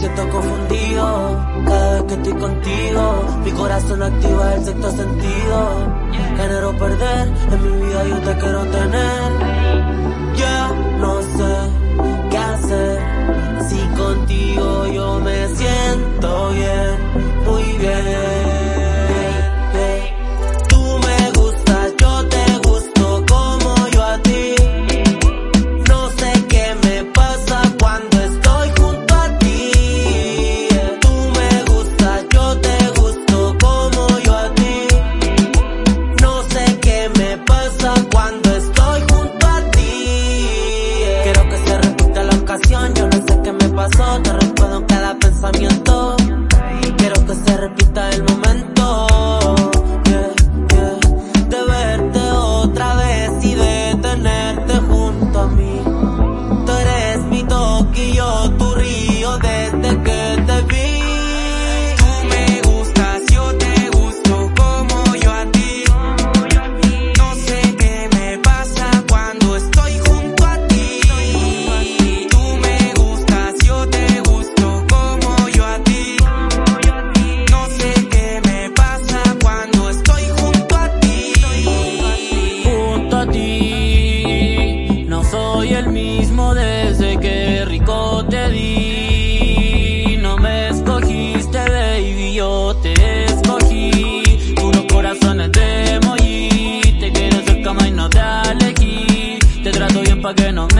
siento confundido cada vez que estoy contigo. Mi corazón activa el sexto sentido. Ganar perder, en mi vida yo te quiero tener. Que no